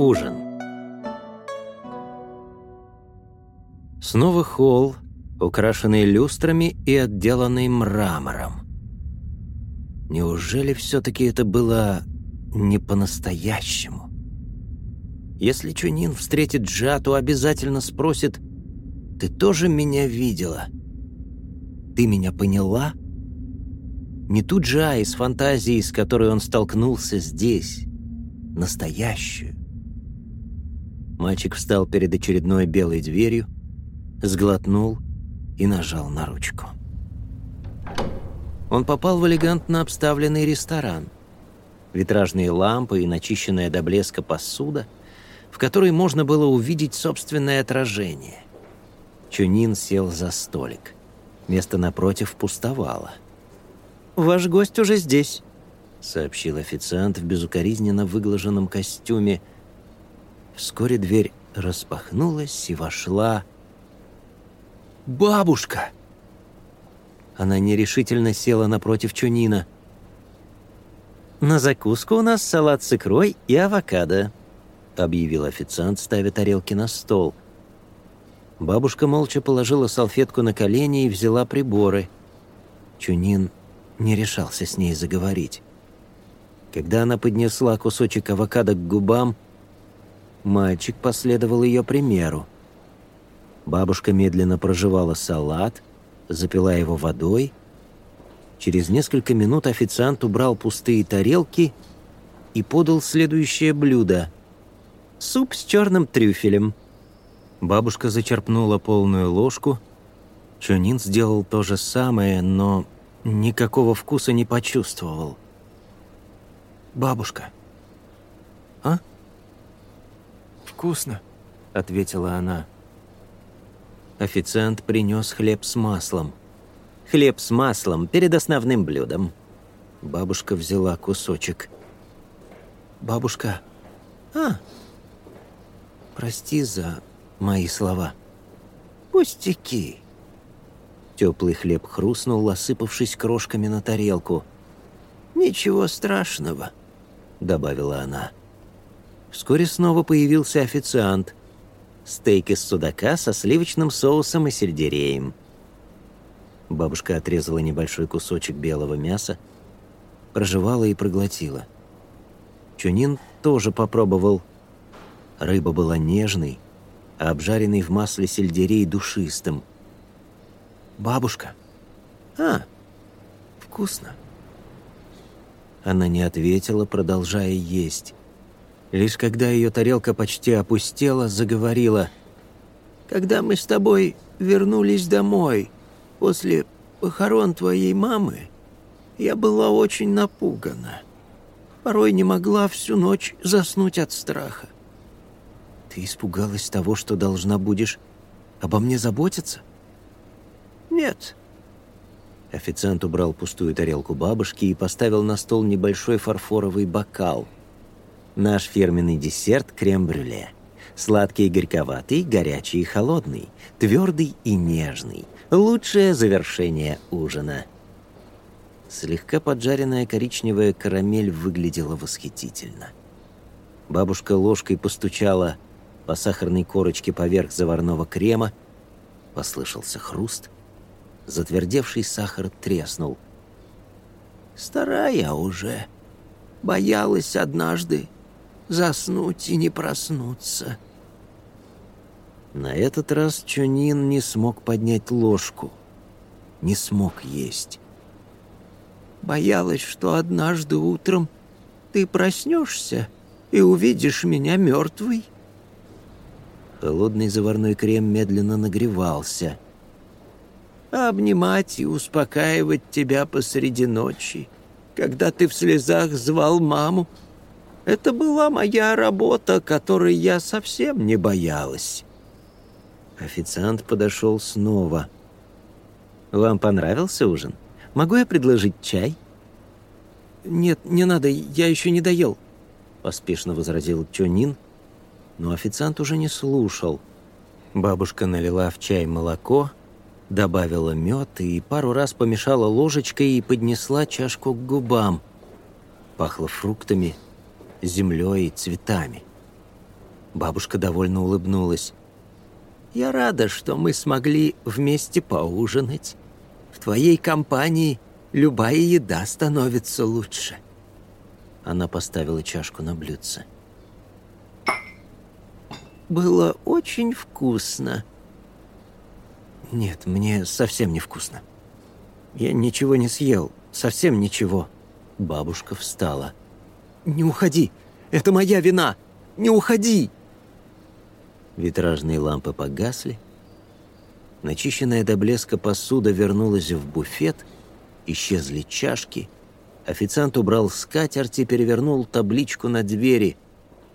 ужин. Снова холл, украшенный люстрами и отделанный мрамором. Неужели все-таки это было не по-настоящему? Если Чунин встретит Джату, обязательно спросит «Ты тоже меня видела? Ты меня поняла?» Не ту Джа из фантазии, с которой он столкнулся здесь, настоящую. Мальчик встал перед очередной белой дверью, сглотнул и нажал на ручку. Он попал в элегантно обставленный ресторан. Витражные лампы и начищенная до блеска посуда, в которой можно было увидеть собственное отражение. Чунин сел за столик. Место напротив пустовало. «Ваш гость уже здесь», — сообщил официант в безукоризненно выглаженном костюме. Вскоре дверь распахнулась и вошла... «Бабушка!» Она нерешительно села напротив Чунина. «На закуску у нас салат с икрой и авокадо», — объявил официант, ставя тарелки на стол. Бабушка молча положила салфетку на колени и взяла приборы. Чунин не решался с ней заговорить. Когда она поднесла кусочек авокадо к губам, мальчик последовал ее примеру. Бабушка медленно прожевала салат, запила его водой. Через несколько минут официант убрал пустые тарелки и подал следующее блюдо — суп с черным трюфелем. Бабушка зачерпнула полную ложку. Чонин сделал то же самое, но никакого вкуса не почувствовал. «Бабушка». «А?» «Вкусно», — ответила она. Официант принес хлеб с маслом. «Хлеб с маслом перед основным блюдом». Бабушка взяла кусочек. «Бабушка, а, прости за мои слова». «Пустяки». Теплый хлеб хрустнул, осыпавшись крошками на тарелку. «Ничего страшного», — добавила она. Вскоре снова появился официант. Стейк из судака со сливочным соусом и сельдереем. Бабушка отрезала небольшой кусочек белого мяса, прожевала и проглотила. Чунин тоже попробовал. Рыба была нежной, а обжаренный в масле сельдерей душистым. «Бабушка!» «А, вкусно!» Она не ответила, продолжая есть. Лишь когда ее тарелка почти опустела, заговорила. «Когда мы с тобой вернулись домой после похорон твоей мамы, я была очень напугана. Порой не могла всю ночь заснуть от страха. Ты испугалась того, что должна будешь обо мне заботиться? Нет, Официант убрал пустую тарелку бабушки и поставил на стол небольшой фарфоровый бокал. Наш фирменный десерт – крем-брюле. Сладкий и горьковатый, горячий и холодный, твердый и нежный. Лучшее завершение ужина. Слегка поджаренная коричневая карамель выглядела восхитительно. Бабушка ложкой постучала по сахарной корочке поверх заварного крема. Послышался хруст – Затвердевший сахар треснул. «Старая уже. Боялась однажды заснуть и не проснуться». На этот раз Чунин не смог поднять ложку. Не смог есть. «Боялась, что однажды утром ты проснешься и увидишь меня мертвой». Холодный заварной крем медленно нагревался — обнимать и успокаивать тебя посреди ночи, когда ты в слезах звал маму. Это была моя работа, которой я совсем не боялась». Официант подошел снова. «Вам понравился ужин? Могу я предложить чай?» «Нет, не надо, я еще не доел», — поспешно возразил Чонин, но официант уже не слушал. Бабушка налила в чай молоко, добавила мед и пару раз помешала ложечкой и поднесла чашку к губам. Пахло фруктами, землей и цветами. Бабушка довольно улыбнулась. «Я рада, что мы смогли вместе поужинать. В твоей компании любая еда становится лучше». Она поставила чашку на блюдце. «Было очень вкусно». «Нет, мне совсем не вкусно. Я ничего не съел, совсем ничего». Бабушка встала. «Не уходи! Это моя вина! Не уходи!» Витражные лампы погасли. Начищенная до блеска посуда вернулась в буфет. Исчезли чашки. Официант убрал скатерть и перевернул табличку на двери.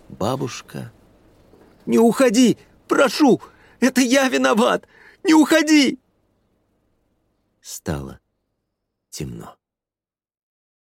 Бабушка... «Не уходи! Прошу! Это я виноват! Не уходи!» Стало темно.